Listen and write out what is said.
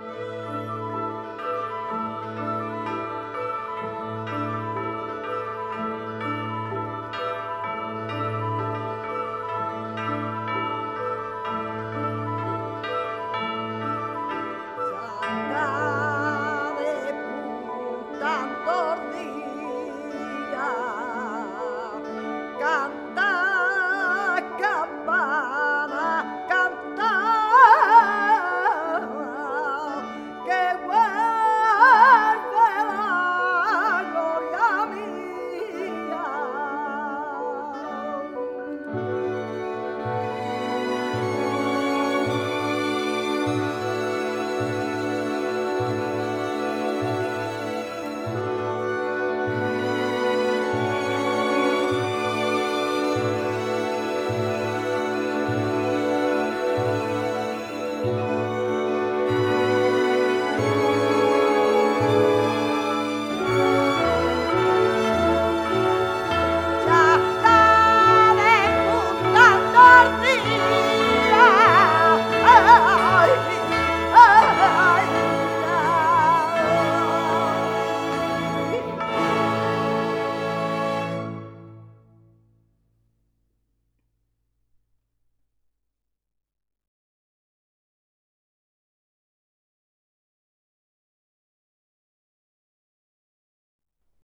Bye.